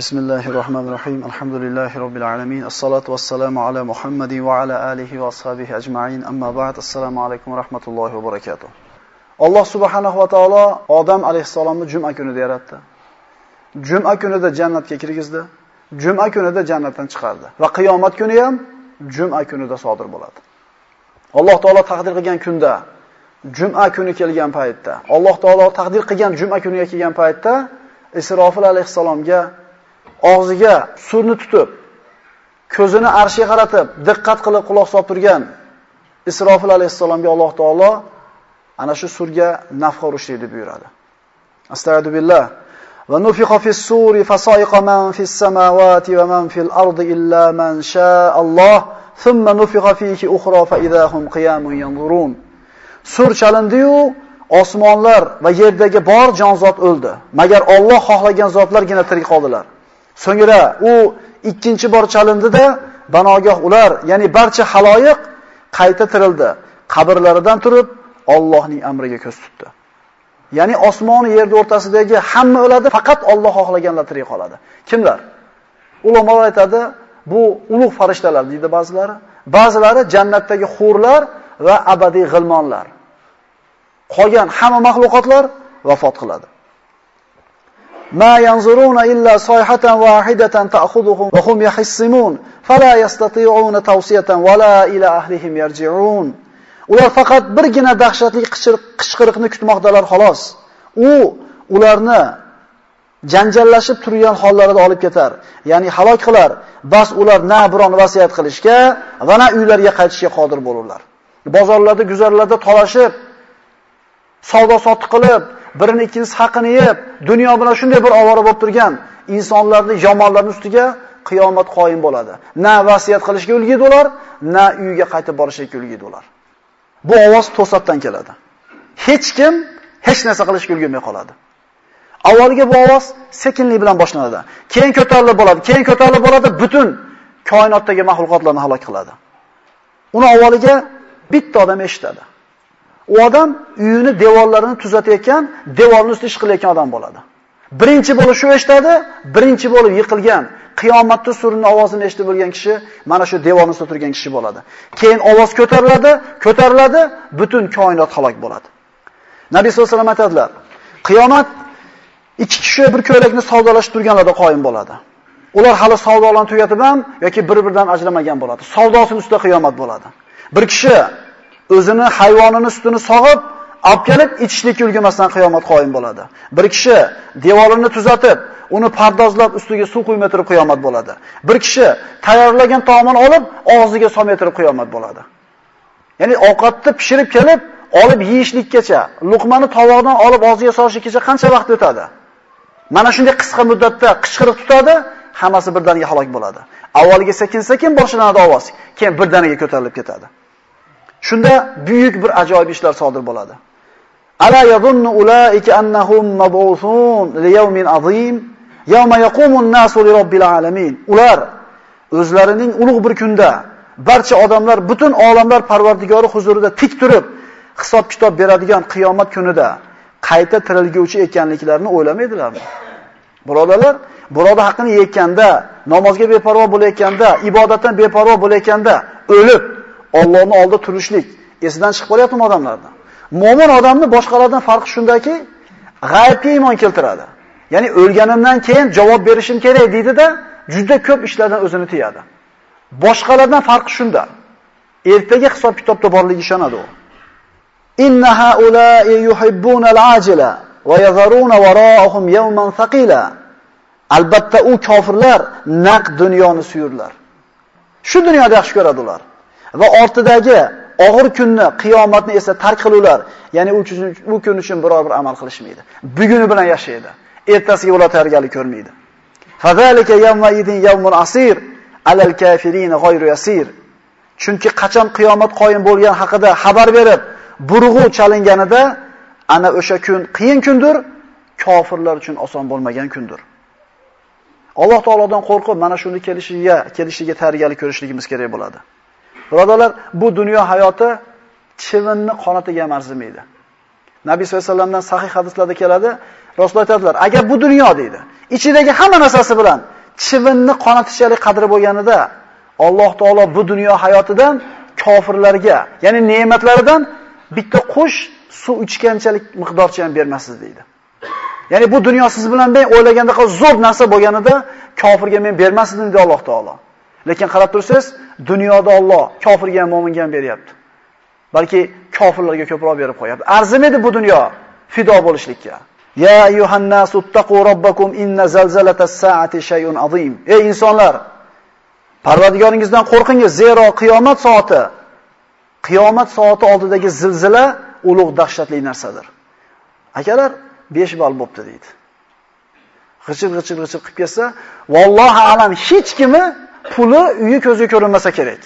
Bismillahirrahmanirrahim. Rahmanir Alhamdulillahi Rabbil alamin. Assalatu vassalamu ala Muhammadin wa ala alihi va ashabihi ajma'in. Amma ba'd. Assalomu alaykum va rahmatullohi va. Alloh subhanahu va taolo Odam alayhissalomni juma kunida yaratdi. Juma kunida jannatga kirgizdi. Juma kunida jannatdan chiqardi va qiyomat kuni ham juma kunida sodir bo'ladi. Alloh taolo taqdir qilgan kunda juma kuni kelgan paytda, Alloh taolo taqdir qilgan juma kuniga kelgan paytda Isrofil alayhissalomga og'ziga surni tutib, ko'zini arshga qaratib, diqqat qilib quloq solib turgan Isrofil alayhisalomga Alloh taolo ana shu surga nafqa urishlik deb buyuradi. Astagfirullah. Va nufiqa fis suri fasaiqa man fis samawati va man fil ardi illa man shaa Alloh, thumma nufiqa fihi ukhra fa idahum qiyamun yanzurun. Sur chalindi-yu, osmonlar va yerdagi bor jonzot o'ldi. Magar Alloh xohlagan zotlargina tirik qoldilar. So'ngra u ikkinchi bor chalindida banogoh ular, ya'ni barcha haloyiq qayta tirildi. Qabrlaridan turib Allohning amriga ko'z tutdi. Ya'ni osmon va yerning o'rtasidagi hamma o'ladi, faqat Alloh xohlaganlar tirik qoladi. Kimlar? Ulamolar aytadi, bu ulug' farishtalar deydi ba'zilari. Ba'zilari jannatdagi xurlar va abadiy g'ilmonlar. Qolgan hamma mahluqotlar vafot qiladi. ما ينظرون إلا صيحة واحدة تأخذهم وهم يحسمون فلا يستطيعون توصية ولا إلى أهلهم يرجعون ular faqat birgina dahshatli qichqiriqni kutmoqdalar xolos. U ularni janjallashib turgan hollarida olib ketar, ya'ni halok qilar. Bas ular na biron vasiyat qilishga va na uylariga qaytishga qodir bo'lurlar. Bozorlarda, guzarlarda talashib, savdo sotiq qilib, birini ikkinchisi haqini yeb, dunyo bilan shunday bir ovora bo'lib turgan insonlarni yomonlarning ustiga qiyomat qoyim bo'ladi. Na vasiyat qilishga ulgiydi ular, na uyiga qaytib borishga ulgiydi ular. Bu ovoz to'satdan keladi. Hech kim hech narsa qilishga ulgurmay qoladi. Avvaliga bu ovoz sekinlik bilan boshlanadi. Keyin ko'tarilib bo'ladi, keyin ko'tarilib bo'ladi, butun koinotdagi mahluqotlarni halok qiladi. Uni avvaliga bitta odam eshitadi. U odam uyini devorlarini tuzatayotgan, devorni ustida ish qilayotgan odam bo'ladi. Birinchi bo'lib shu eshitadi, birinchi bo'lib yiqilgan, qiyomatda surning ovozini eshitib bo'lgan kishi mana shu devorning ustida turgan kishi bo'ladi. Keyin ovoz ko'tariladi, ko'tariladi, butun koinot halok bo'ladi. Nabiy sollallohu alayhi vasallam aytadilar: Qiyomat ikki kishi bir ko'ylakni savdolashib turganlarda qoyim bo'ladi. Ular hali savdolarni tugatib ham yoki bir-biridan ajramagan bo'ladi. Savdosining ustida qiyomat bo'ladi. Bir kishi o'zini hayvonini sutini sog'ib, olib kelib ichishlikka ulgurmasdan qiyomat qoyim bo'ladi. Bir kishi devorini tuzatib, uni pardozlab ustiga suv quyib turib qiyomat bo'ladi. Bir kishi tayyorlagan taomini olib, og'ziga solmay turib qiyomat bo'ladi. Ya'ni ovqatni pishirib kelib, olib yeyishlikkacha, luqmani tovoqdan olib og'ziga solishlikkacha qancha vaqt o'tadi? Mana shunday qisqa muddatda qichqiriq tutadi, hammasi birdaniga halok bo'ladi. Avvaliga sekin-sekin boshlanadi ovoz, keyin birdaniga ko'tarilib ketadi. Shunda buyuk bir ajoyib ishlar sodir bo'ladi. Ala yadhunnu ulaika annahum mab'uthun li yawmin azim yawma yaqumun nasu li robbil alamin. Ular o'zlarining ulug' bir kunda barcha odamlar butun olamlar Parvardigori huzurida tik turib hisob kitob beradigan qiyomat kunida qayta tirilguvchi ekanliklarini o'ylamaydilarmi? Birodalar, biroda haqqini yeyotganda, namozga beparvo bo'layotganda, ibodatdan beparvo bo'layotganda o'lib Allohning oldida turishlik esidan chiqib qolyaptimi odamlardan? Mo'min odamni boshqalardan farqi shundaki, g'aybga iymon keltiradi. Ya'ni o'lganimdan keyin javob berishim kerak deydi-da, juda ko'p ishlardan o'zini tiyadi. Boshqalardan farqi shunda. Ertaga hisob kitobda borligiga ishonadi u. Inna haula'i yuhibbuna al-ajila va yadharuna wara'ahum yawman thaqila. Albatta u kofirlar naq dunyoni suyurlar. Shu dunyoda yaxshi ko'radi ular. Va ortidagi og'ir kunni, qiyomatni esa tark qiluvlar, ya'ni u uchun u kun uchun biror bir amal qilishmaydi. Buguni bilan yashaydi. Ertasiga ular tayyorgarlik ko'rmaydi. Fazalika yawma idin yawmun asir alal kafirin ghayru yasir. Chunki qachon qiyomat qoyim bo'lgan haqida xabar berib, burg'u chalinganida ana o'sha kun qiyin kundir, kofirlar uchun oson bo'lmagan kundir. Alloh taolodan qo'rqib mana shuni kelishiga, kelishiga tayyorgarlik ko'rishligimiz kerak bo'ladi. Birodalar, bu dunyo hayoti chivinni qonatiga arzimaydi. Nabiy sollallohu alayhi vasallamdan sahih hadislarda keladi, Rasululloh aytadilar, agar bu dunyo deydi, ichidagi hamma narsasi bilan chivinni qonatishalik qadri bo'lganida, Alloh taolo bu dunyo hayotidan kofirlarga, ya'ni ne'matlaridan bitta qush suv ichganchalik miqdorcha ham bermasiz deydi. Ya'ni bu dunyo siz bilan men o'ylagandek zo'r narsa bo'lganida kofirga men bermasdim dedi Alloh taolo. Lekin qarab tursiz, dunyoda Alloh kofirga ham mo'minga ham beryapti. Balki kofirlarga ko'proq berib qo'yapti. Arzimaydi bu dunyo fido bo'lishlikka. Ya ayyuhannasu nasu robbakum inna zalzalatas saati shay'un azim. Ey insonlar, Parvardigoringizdan qo'rqingiz, zero qiyomat soati qiyomat soati oldidagi zilzila ulug' dahshatli narsadir. Akalar 5 bal bo'pti deydi. G'ichir g'ichir g'ichir qilib kelsa, vallohu alam hech kimi puli uyi ko'ziga ko'rinmasa kerak.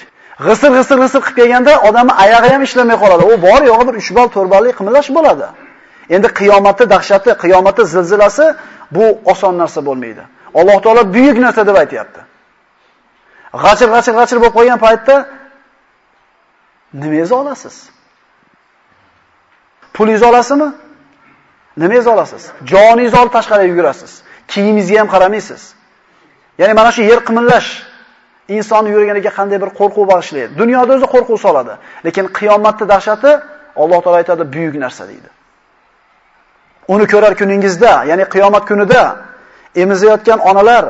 G'isir g'isir g'isir qilib kelganda odamni oyog'i ham ishlamay qoladi. U bor yo'g'i bir 3 bal, 4 ballik qimillash bo'ladi. Endi qiyomatning dahshati, qiyomatning zilzilasi bu oson narsa bo'lmaydi. Alloh taolo buyuk narsa deb aytayapti. G'achir g'achir g'achir bo'lib qolgan paytda nimangizni olasiz? Pulingizni olasizmi? Nimangizni olasiz? Joningizni olib tashqariga yugurasiz. Kiyimingizga ham qaramaysiz. Ya'ni mana shu yer qimillash inson yurganiga qanday bir qo'rquv bag'ishlaydi. Dunyoda o'zi qo'rquv soladi, lekin qiyomatning dahshati Alloh taolay aytadi buyuk narsa deydi. Uni ko'rar kuningizda, ya'ni qiyomat kunida emizayotgan onalar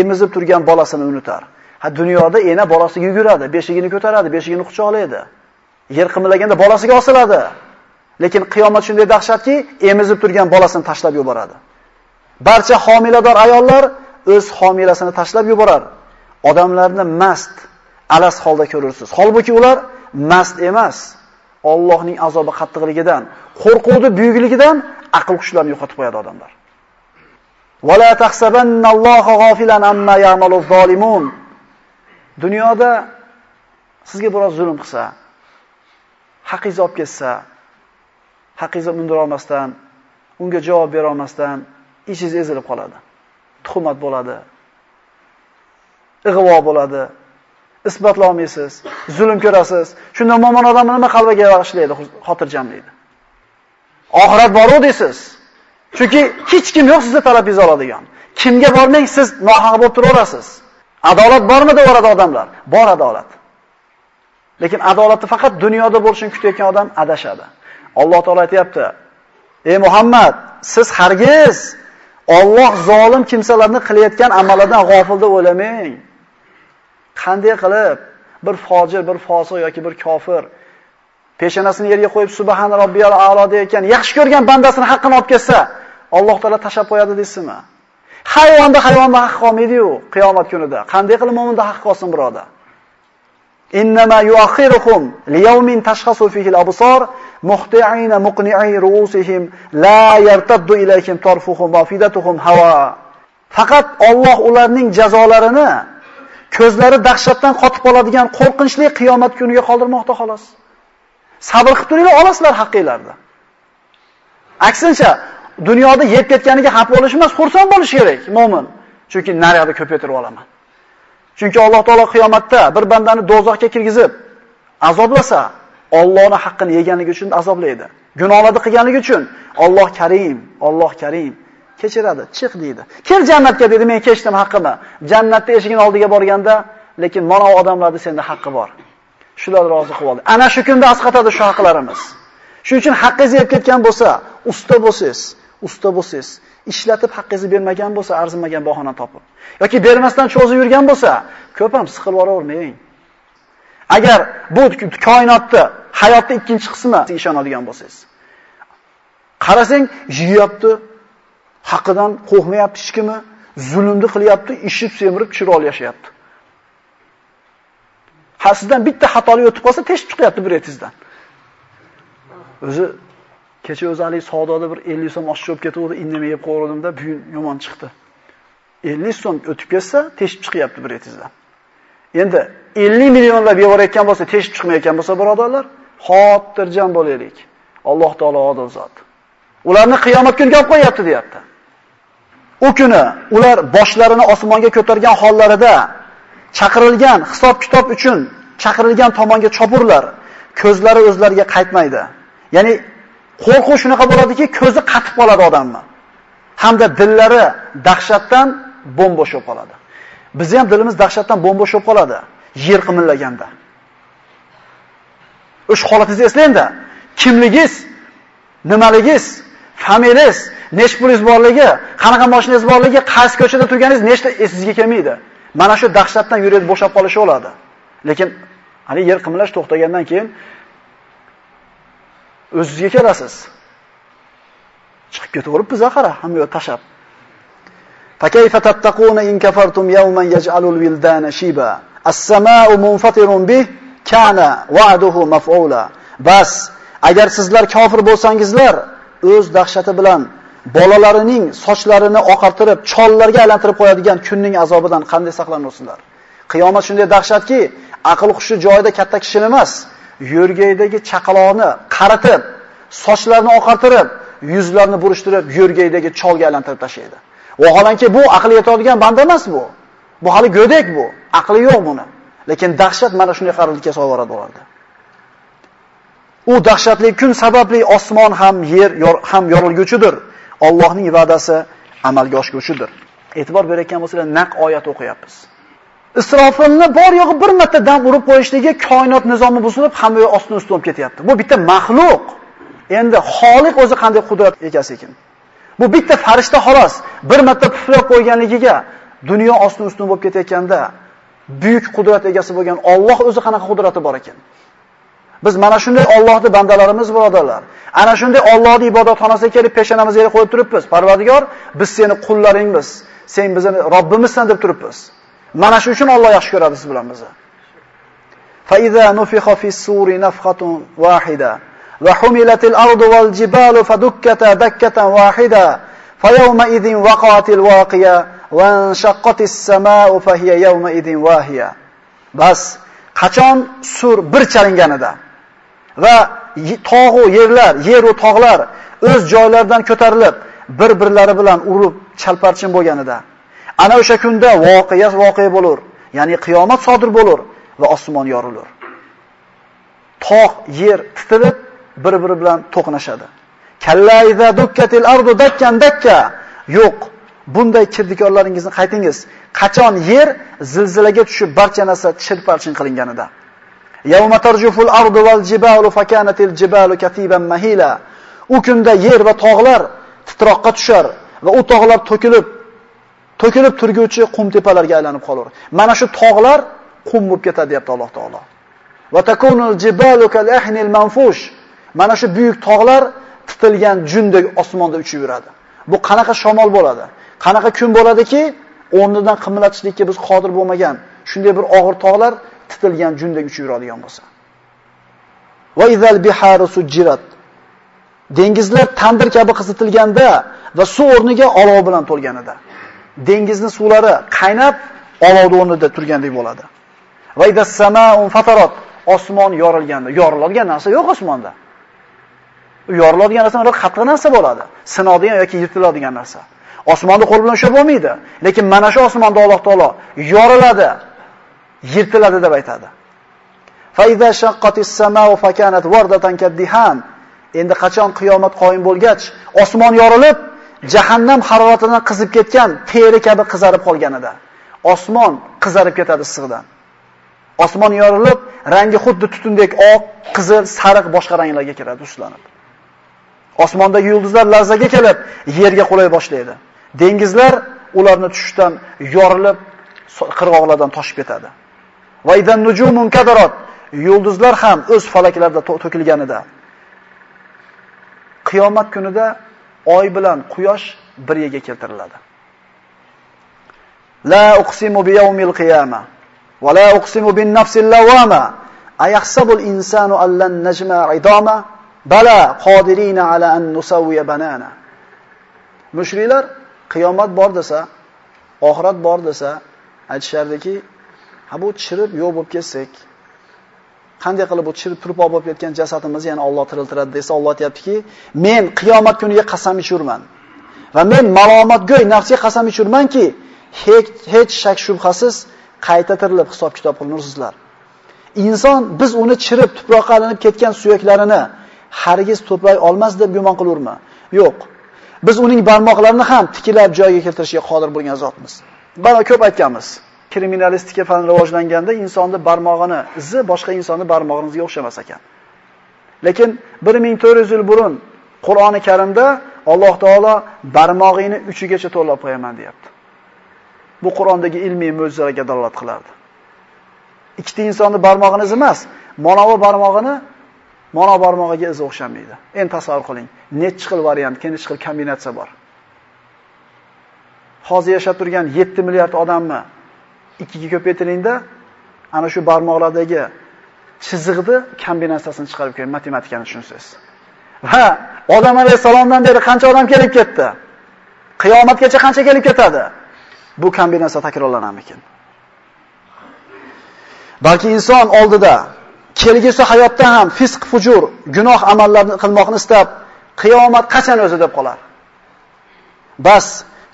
emizib turgan bolasini unutar. Ha dunyoda ena bolasiga yuguradi, beshigini ko'taradi, beshigini quchoqlaydi. Yer qimillaganda bolasiga osiladi. Lekin qiyomat shunday dahshatki, emizib turgan bolasini tashlab yuboradi. Barcha homilador ayollar o'z homilasini tashlab yuboradi. Odamlarni mast, alas holda ko'rursiz. Holbuki ular mast emas. Allohning azobi qattiqligidan, qo'rquvni buyukligidan aql kuchlarini yo'qotib qo'yadi odamlar. Wala tahsabannalloha g'ofilan amma ya'malu zolimun. Dunyoda sizga biroz zulm qilsa, haqingizni olib ketsa, haqingizni undira olmasdan, unga javob bera olmasdan ichingiz ezilib qoladi. Tuhmat bo'ladi, ig'vo bo'ladi. Isbotlolmaysiz, zulm ko'rasiz. Shunda mo'min odam nima qalbiga bag'ishlaydi, xotirjamlaydi. Oxirat boru deysiz. Chunki hech kim yo'q sizni talabingizni oladigan. Kimga bormang siz nohaq bo'lib turaverasiz. Adolat bormi deyoradi odamlar? Bor adolat. Lekin adolatni faqat dunyoda bo'lishini kutayotgan odam adashadi. Alloh taolo aytayapti: "Ey Muhammad, siz hargiz Alloh zolim kimsalarni qilayotgan amallardan g'ofil deb o'ylamang. Qanday qilib bir fojir, bir fosiq yoki bir kofir peshonasini yerga qo'yib subhan robbiyal a'lo deyotgan yaxshi ko'rgan bandasini haqqini olib kelsa, Alloh taolo tashab qo'yadi deysizmi? Hayvonda hayvonda haqqi qolmaydi-yu qiyomat kunida. Qanday qilib mo'minda haqqi qolsin birodar? Innama yuakhiruhum liyawmin tashkhasu fihi al-absar muhti'ina muqni'i ru'usihim la yartaddu ilaykum tarfuhum wa fidatuhum hawa. Faqat Alloh ularning jazolarini ko'zlari dahshatdan qotib qoladigan qo'rqinchli qiyomat kuniga qoldirmoqda xolos. Sabr qilib turinglar, olasizlar haqqinglarni. Aksincha, dunyoda yeb ketganiga xafa bo'lish emas, xursand bo'lish kerak mo'min. Chunki naryoqda ko'paytirib olaman. Chunki Alloh taolo qiyomatda bir bandani dozoqqa kirgizib azoblasa, Allohning haqqini yeganligi uchun azoblaydi. Gunohlarni qilganligi uchun Alloh Karim, Alloh Karim kechiradi, chiq deydi. Kel jannatga dedi, men kechdim haqqimni. Jannatda eshigini oldiga borganda, lekin mana odamlarda senda haqqi bor. Shular rozi qilib oldi. Ana shu kunda asqatadi shu haqlarimiz. Shuning uchun haqqingizni yeb ketgan bo'lsa, usta bo'lsiz, usta bo'lsiz, ishlatib haqqingizni bermagan bo'lsa, arzimagan bahona topib yoki bermasdan cho'zib yurgan bo'lsa, ko'p ham siqilib yuboravermang. Agar bu koinotni, hayotning ikkinchi qismi ishonadigan bo'lsangiz. Qarasang, yeyapti, haqidan qo'rqmayapti hech kimi, zulmni qilyapti, ishib semirib chiroyli yashayapti. Ha sizdan bitta xatolik o'tib qolsa, teshib chiqyapti bir etizdan. O'zi kecha o'zi hali savdoda bir 50 so'm oshib olib ketdi, indamay yeb qo'yardimda, bugun yomon chiqdi. 50 so'm o'tib ketsa, teshib chiqyapti bir etizdan. Endi 50 millionlab yevorayotgan bo'lsa, teshib chiqmayotgan bo'lsa, birodarlar, xotirjam bo'laylik. Alloh taolo odil zot. Ularni qiyomat kuniga olib qo'yapti, deyapti. U kuni ular boshlarini osmonga ko'targan hollarida chaqirilgan hisob-kitob uchun chaqirilgan tomonga chopurlar. Ko'zlari o'zlariga qaytmaydi. Ya'ni Qo'rquv shunaqa bo'ladiki, ko'zi qatib qoladi odamni. Hamda dillari dahshatdan bo'mbo'sh bo'lib qoladi. Bizni ham dilimiz dahshatdan bo'mbo'sh bo'lib qoladi, yer qimillaganda. O'sha holatingizni eslang-da. Kimligingiz, nimaligingiz, familiyangiz, nechta pulingiz borligi, qanaqa mashinangiz borligi, qaysi ko'chada turganingiz nechta esingizga kelmaydi. Mana shu dahshatdan yuragi bo'shab qolishi bo'ladi. Lekin hali yer qimlash to'xtagandan keyin o'zingizga kelasiz. Chiqib ketaveribmiz axir, hamma yo'q tashab. Takayfa tattaquna in kafartum yawman yaj'alul wildana shiba. As-samaa'u munfatirun bih kana wa'duhu maf'ula. Bas agar sizlar kofir bo'lsangizlar, o'z dahshati bilan bolalarining sochlarini oqartirib chollarga aylantirib qo'yadigan kunning azobidan qanday saqlanasizlar qiyomat shunday dahshatki aql hushi joyida katta kishi emas yo'rgaydagi chaqaloqni qaritib sochlarini oqartirib yuzlarini burishtirib yo'rgaydagi cholga aylantirib tashlaydi Vaholanki bu aql yetadigan banda emas bu. Bu hali go'dak bu. Aqli yo'q buni. Lekin dahshat mana shunday qarillikka solib boradi. U dahshatli kun sababli osmon ham yer ham yorilguchidir. Allohning va'dasi amalga oshguchidir. E'tibor berayotgan bo'lsanglar, naq oyat o'qiyapmiz. Isrofilni bor yo'g'i bir marta dam urib qo'yishligi koinot nizomi buzilib, hamma yo'q ostin ustun ketyapti. Bu bitta maxluq. Endi Xoliq o'zi qanday qudrat egasi ekan. Bu bitta farishta xolos bir marta puflab qo'yganligiga dunyo ostin ustun bo'lib ketayotganda buyuk qudrat egasi bo'lgan Alloh o'zi qanaqa qudrati bor ekan. Biz mana shunday Allohning bandalarimiz birodarlar. Ana shunday Allohning ibodatxonasiga kelib peshanamizga qo'yib turibmiz. Parvardigor, biz seni qullaringmiz. Sen bizning Robbimizsan deb turibmiz. Mana shu uchun Alloh yaxshi ko'radi siz bilan bizni. Fa iza nufixa fis-suri nafhatun wahida va humilatil ardu wal jibalu fadukkata dakkatan wahida fa yawma idin waqatil waqiya va shaqqatis samaa'u fahiya yawma idin wahiya. Bas qachon sur bir chalinganida va tog'u yerlar, yer va tog'lar o'z joylaridan ko'tarilib, bir-birlari bilan urib chalparchin bo'lganida, ana o'sha kunda voqea voqea bo'lar, ya'ni qiyomat sodir bo'lar va osmon yorilur. Tog' yer titilib, bir-biri bilan to'qnashadi. Kalla iza dukkatil ardu dakkan dakka. Yo'q. Bunday kirdikorlaringizni qaytingiz. Qachon yer zilzilaga tushib barcha narsa chirparchin qilinganida. Yawma tarjuful ardu wal jibalu fakanatil jibalu katiban mahila. U kunda yer va tog'lar titroqqa tushar va u tog'lar to'kilib to'kilib turguvchi qum tepalarga aylanib qolar. Mana shu tog'lar qum bo'lib ketadi, deyapti Alloh taolo. Va takunul jibalu kal ahnil manfush. Mana shu buyuk tog'lar titilgan jundek osmonda uchib yuradi. Bu qanaqa shamol bo'ladi? Qanaqa kun bo'ladiki, o'rnidan qimillatishlikka biz qodir bo'lmagan shunday bir og'ir tog'lar titilgan jundek uchib yuradigan bo'lsa. Va izal biharu sujirat. Dengizlar tandir kabi qizitilganda va suv o'rniga olov bilan to'lganida. Dengizning suvlari qaynab olovni o'rnida turgandek bo'ladi. Va idas samaa'un fatarat. Osmon yorilganda, yoriladigan narsa yo'q osmonda. yoriladigan narsa mana qattiq narsa bo'ladi. Sinadigan yoki yirtiladigan narsa. Osmonni qo'l bilan ushlab bo'lmaydi. Lekin mana shu osmonda Alloh taolo yoriladi, yirtiladi deb aytadi. Fa iza shaqqatis samau fakanat wardatan kaddihan. Endi qachon qiyomat qoyim bo'lgach, osmon yorilib, jahannam haroratidan qizib ketgan teri kabi qizarib qolganida, osmon qizarib ketadi issiqdan. Osmon yorilib, rangi xuddi tutundek oq, qizil, sariq boshqa ranglarga kiradi, tuslanib. Osmondagi yulduzlar larzaga kelib, yerga qulay boshlaydi. Dengizlar ularni tushishdan yorilib, qirg'oqlardan toshib ketadi. Va idan nujumun kadarat. Yulduzlar ham o'z falaklarida to'kilganida qiyomat kunida oy bilan quyosh bir yerga keltiriladi. La uqsimu bi yawmil qiyamah va la uqsimu bin nafsil lawama. Ayahsabul insanu allan najma idama Bala qodirina ala an nusawwiya banana. Mushriklar qiyomat bor desa, oxirat bor desa, aytishardiki, ha bu chirib yo'q bo'lib ketsak, qanday qilib bu chirib turib bo'lib ketgan jasadimizni yana Alloh tiriltiradi desa, Alloh aytayaptiki, men qiyomat kuniga qasam ichurman. Va men malomatgo'y nafsiga qasam ichurmanki, hech hech shak shubhasiz qayta tirilib hisob kitob qilinursizlar. Inson biz uni chirib tuproqqa aylanib ketgan suyaklarini hargiz to'play olmas deb gumon qilurmi? Yo'q. Biz uning barmoqlarini ham tiklab joyiga keltirishga qodir bo'lgan zotmiz. Bana ko'p aytganmiz. Kriminalistika fan rivojlanganda insonni barmog'ini izi boshqa insonni barmog'ingizga o'xshamas ekan. Lekin 1400 yil burun Qur'oni Karimda Alloh taolo barmog'ingni uchigacha to'lab qo'yaman deyapti. Bu Qur'ondagi ilmiy mo'jizalarga dalolat qilardi. Ikkita insonni barmog'ini izi emas, monovi barmog'ini mono barmog'iga izi o'xshamaydi. Endi tasavvur qiling, nechchi xil variant, nechi xil kombinatsiya bor. Hozir yashab turgan 7 milliard odamni ikkiga ko'paytiringda, ana shu barmoqlardagi chiziqni kombinatsiyasini chiqarib ko'ring, matematikani tushunsangiz. Va odam alayhisalomdan beri qancha odam kelib ketdi? Qiyomatgacha qancha kelib ketadi? Bu kombinatsiya takrorlanamikin? Balki inson oldida kelgusi hayotda ham fisq fujur, gunoh amallarni qilmoqni istab, qiyomat qachon o'zi deb qolar. Bas,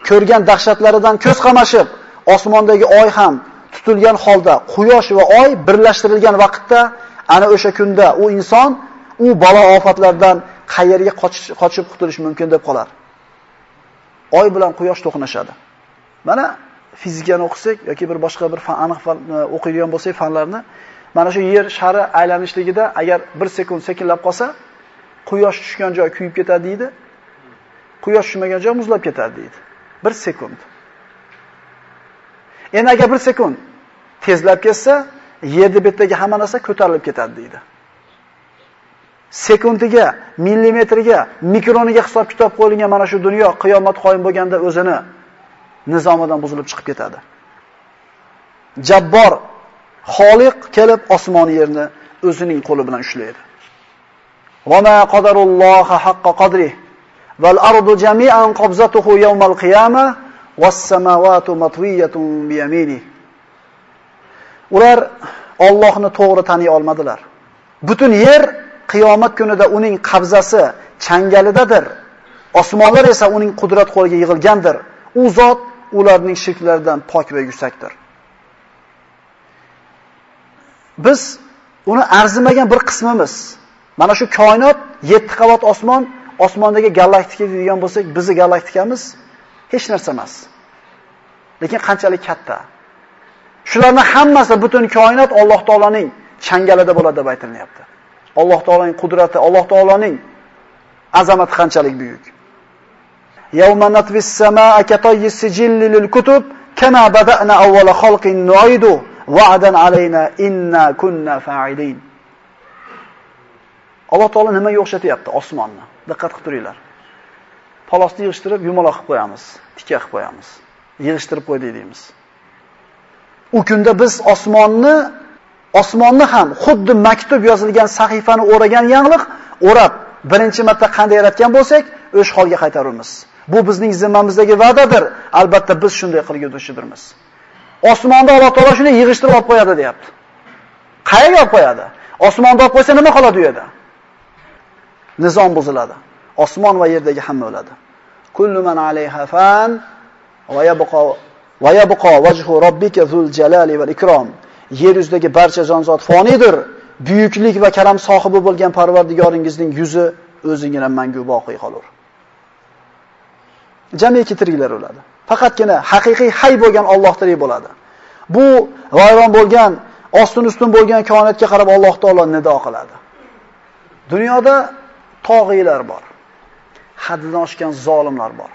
ko'rgan dahshatlaridan ko'z qamashib, osmondagi oy ham tutilgan holda, quyosh va oy birlashtirilgan vaqtda, ana o'sha kunda u inson u balo ofatlardan qayerga qochib qutulish mumkin deb qolar. Oy bilan quyosh to'qnashadi. Mana fizikani o'qisak yoki bir boshqa bir fan aniq fan e, o'qiydigan bo'lsak fanlarni, mana shu yer shari aylanishligida agar 1 sekund sekinlab qolsa, quyosh tushgan joy kuyib ketadi deydi. Quyosh tushmagan joy muzlab ketadi deydi. 1 sekund. Endi agar 1 sekund tezlab ketsa, yerni betdagi hamma narsa ko'tarilib ketadi deydi. sekundiga, millimetriga, mikroniga hisob kitob qo'yilgan mana shu dunyo qiyomat qoyim bo'lganda o'zini nizomidan buzilib chiqib ketadi. Jabbor Xoliq kelib osmon yerni o'zining qo'li bilan ushlaydi. Va ma qadarulloha haqqa qadri val ardu jami'an qabzatuhu yawmal qiyamah vassamavatu samawati biyamini. Ular Allohni to'g'ri taniy olmadilar. Butun yer qiyomat kunida uning qabzasi changalidadir. Osmonlar esa uning qudrat qo'liga yig'ilgandir. U zot ularning shirklaridan pok va yuksakdir. Biz uni arzimagan bir qismimiz. Mana shu koinot 7 qavat osmon, osmondagi galaktika degan bo'lsak, bizi galaktikamiz hech narsa emas. Lekin qanchalik katta. Shularning hammasi butun koinot Alloh taolaning changalida bo'ladi deb aytilyapti. Alloh taolaning qudrati, Alloh taolaning azamati qanchalik buyuk. Yawma natvis samaa katayyi sijilli lil kutub kama bada'na awwala khalqin nu'idu va'dan alayna inna kunna fa'ilin. Alloh taolo nimaga o'xshatyapti osmonni? Diqqat qilib turinglar. Palosni yig'ishtirib yumaloq qilib qo'yamiz, tikka qilib qo'yamiz. Yig'ishtirib qo'y deymiz. U kunda biz osmonni osmonni ham xuddi maktub yozilgan sahifani o'ragan yangliq o'rab birinchi marta qanday yaratgan bo'lsak, o'sh holga qaytaramiz. Bu bizning zimmamizdagi va'dadir. Albatta biz shunday qilguvchidirmiz. Osmonda Alloh taolo shuni yig'ishtirib olib qo'yadi, deyapti. Qayerga olib qo'yadi? Osmonda olib qo'ysa nima qoladi u yerda? Nizom buziladi. Osmon va yerdagi hamma o'ladi. Kullu man alayha fan va yabqa va yabqa wajhu robbika zul jalali val ikrom. yer yuzidagi barcha jonzot fonidir. Buyuklik va karam sohibi bo'lgan Parvardigoringizning yuzi o'zingina mangu boqiy qolur. Jamiki tiriklar o'ladi. Faqatgina haqiqiy hay bo'lgan Alloh tirik bo'ladi. Bu vayron bo'lgan, ostin ustun bo'lgan koinotga qarab Alloh taolo nido qiladi. Dunyoda tog'iylar bor. Haddidan oshgan zolimlar bor.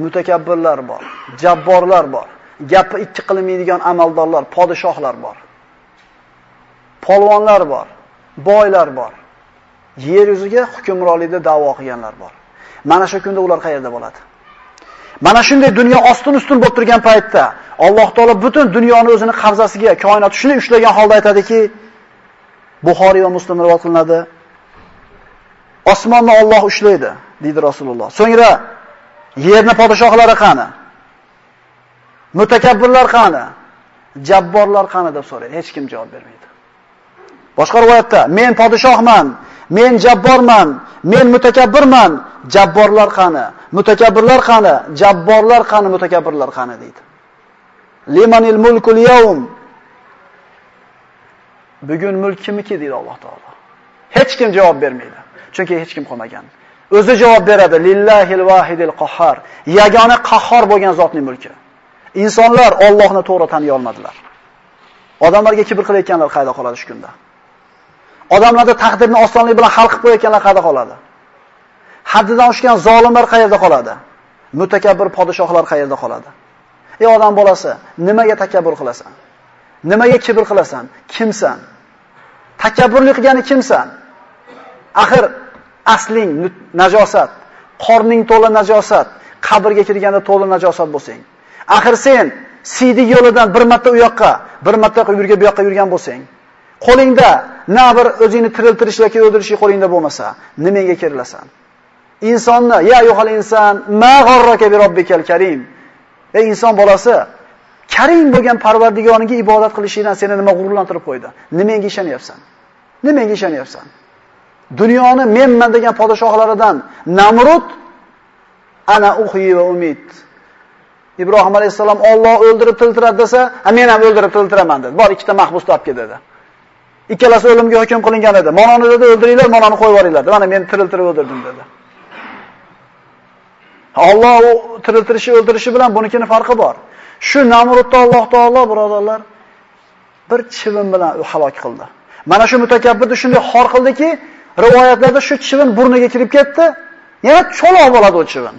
Mutakabbirlar bor, jabborlar bor. gapi ikki qilmaydigan amaldorlar, podshohlar bor. Polvonlar bor, boylar bor. Yer yuziga hukmronlikda da'vo qilganlar bor. Mana shu kunda ular qayerda bo'ladi? Mana shunday dunyo ostin ustun bo'lib turgan paytda Alloh taolo butun dunyoni o'zini qabzasiga, koinot shunday ushlagan holda aytadiki, Buxoriy va Muslim rivoyat qilinadi. Osmonni Alloh ushlaydi, deydi Rasululloh. So'ngra yerni podshohlari qani? Mutakabbirlar qani? Jabborlar qani deb so'raydi. Hech kim javob bermaydi. Boshqa rivoyatda men podshohman, men jabborman, men mutakabbirman, jabborlar qani? Mutakabbirlar qani? Jabborlar qani? Mutakabbirlar qani deydi. Limanil mulkul yawm. Bugun mulk kimniki deydi Alloh taolo. Hech kim javob bermaydi. Chunki hech kim qolmagan. O'zi javob beradi: Lillahil vahidil qahhar. Yagona qahhor bo'lgan zotning mulki. Insonlar Allohni to'g'ri taniy olmadilar. Odamlarga kibr qilayotganlar qayda qoladi shu kunda? Odamlarda taqdirni osonlik bilan hal qilib qo'yayotganlar qayda qoladi? Haddidan oshgan zolimlar qayerda qoladi? Mutakabbir podshohlar qayerda qoladi? Ey odam bolasi, nimaga takabbur qilasan? Nimaga kibr qilasan? Kimsan? Takabburlik qilgani kimsan? Axir asling najosat, qorning to'la najosat, qabrga kirganda to'la najosat bo'lsang. Axir sen siydik yo'lidan bir marta u yoqqa, bir marta yurga bu yoqqa yurgan bo'lsang, qo'lingda na bir o'zingni tiriltirish yoki o'ldirish qo'lingda bo'lmasa, nimaga kirilasan? Insonni ya yuhal inson ma g'arraka bi robbikal karim. Ey inson bolasi, Karim bo'lgan Parvardigoriga ibodat qilishingdan seni nima g'ururlantirib qo'ydi? Nimaga ishonyapsan? Nimaga ishonyapsan? Dunyoni menman degan podshohlaridan Namrud ana uhi va umid. Ibrohim alayhisalom Alloh o'ldirib tiltiradi desa, men ham o'ldirib tiltiraman dedi. Bor ikkita mahbus topib dedi. Ikkalasi o'limga hukm qilingan edi. Mononi dedi o'ldiringlar, mononi qo'yib yuboringlar. Mana men tiriltirib o'ldirdim dedi. Alloh u tiriltirishi o'ldirishi bilan bunikini farqi bor. Shu Namrudni Alloh taolo birodarlar bir chivin bilan u halok qildi. Mana shu mutakabbirni shunday xor qildiki, rivoyatlarda shu chivin burniga kirib ketdi, yana cho'loq bo'ladi u chivin.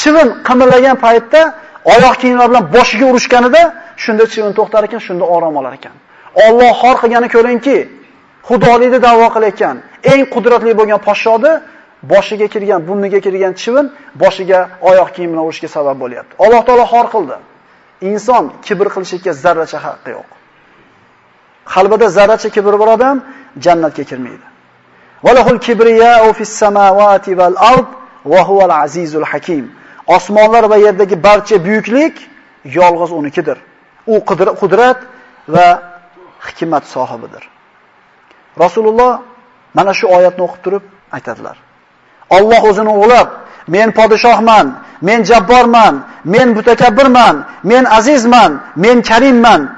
Chivin qimirlagan paytda oyoq kiyimlar bilan boshiga urishganida shunda chivin to'xtar ekan, shunda orom olar ekan. Alloh xor qilgani ko'ringki, xudolikni da'vo qilayotgan eng qudratli bo'lgan podshoni boshiga kirgan, burniga kirgan chivin boshiga oyoq kiyim bilan urishga sabab bo'lyapti. Alloh taolo xor qildi. Inson kibr qilishga zarracha haqqi yo'q. Qalbida zarracha kibr bor odam jannatga kirmaydi. Valahul kibriya'u fis samawati val ard va huval azizul hakim. Osmonlar va yerdagi barcha buyuklik yolg'iz unikidir. U qudrat va hikmat sohibidir. Rasululloh mana shu oyatni o'qib turib aytadilar. Alloh o'zini o'g'lab, men podshohman, men jabborman, men mutakabbirman, men azizman, men karimman.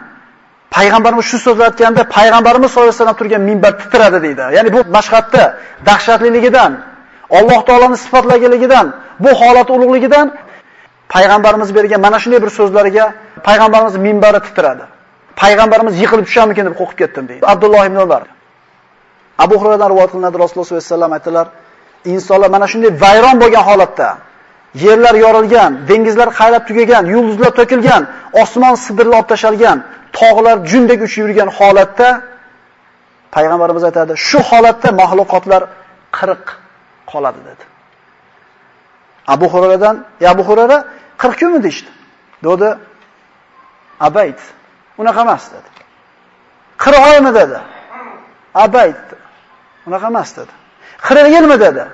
Payg'ambarimiz shu so'zni aytganda payg'ambarimiz sollallohu alayhi vasallam turgan minbar titradi deydi. Ya'ni bu mashhadda dahshatliligidan, Alloh taolaning sifatlaganligidan, bu holat ulug'ligidan payg'ambarimiz bergan mana shunday bir so'zlariga payg'ambarimiz minbari titradi. Payg'ambarimiz yiqilib tushammikin deb qo'rqib ketdim deydi. Abdulloh ibn Umar. Abu Hurayradan rivoyat qilinadi Rasululloh sollallohu alayhi vasallam aytdilar: insonlar mana shunday vayron bo'lgan holatda, yerlar yorilgan, dengizlar qaylab tugagan, yulduzlar to'kilgan, osmon sidirlab tashalgan, tog'lar jundek uchib yurgan holatda payg'ambarimiz aytadi, shu holatda mahluqotlar 40 qoladi dedi. Abu Hurayradan, "Ya Abu Hurayra 40 kunmi deshti?" Dedi, "Abayt." Unaqa emas dedi. 40 oymi dedi. Abayt. Unaqa emas dedi. 40 yilmi dedi.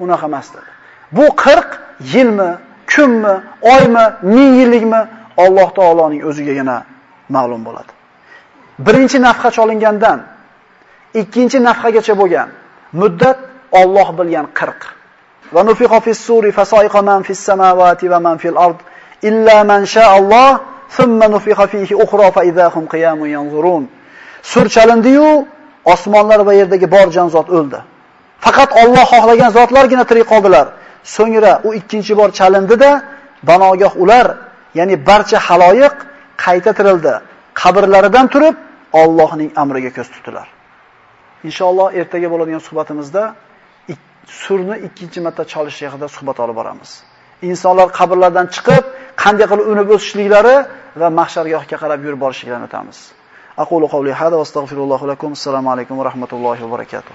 Unaqa emas dedi. Bu 40 yilmi, kunmi, oymi, ming yillikmi Alloh taoloning o'zigagina ma'lum bo'ladi. Birinchi nafqa cholingandan ikkinchi nafqagacha bo'lgan muddat Alloh bilgan 40. Va nufiqa fis suri fasaiqa man fis samawati va man fil ard illa man sha'a Alloh thumma nufiqa fihi ukhra fa idahum qiyamun yanzurun. Sur chalindi-yu osmonlar va yerdagi bor jonzot o'ldi. Faqat Alloh xohlagan zotlargina tirik qoldilar. So'ngra u ikkinchi bor chalindi-da, banogoh ular, ya'ni barcha haloyiq qayta tirildi. Qabrlaridan turib Allohning amriga ko'z tutdilar. Inshaalloh ertaga bo'ladigan suhbatimizda surni ikkinchi marta chalish haqida suhbat olib boramiz. Insonlar qabrlardan chiqib, qanday qilib unib o'sishliklari va mahshargohga qarab yurib borishlarini o'tamiz. Aqulu qawli hada va astagfirullohu lakum. Assalomu alaykum va rahmatullohi va barakatuh.